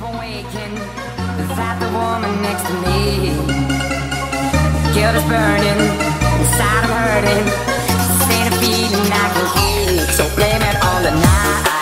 waking without the woman next to me. Guilt is burning, inside I'm hurting. Ain't a feeling I can eat. So blame it on the night.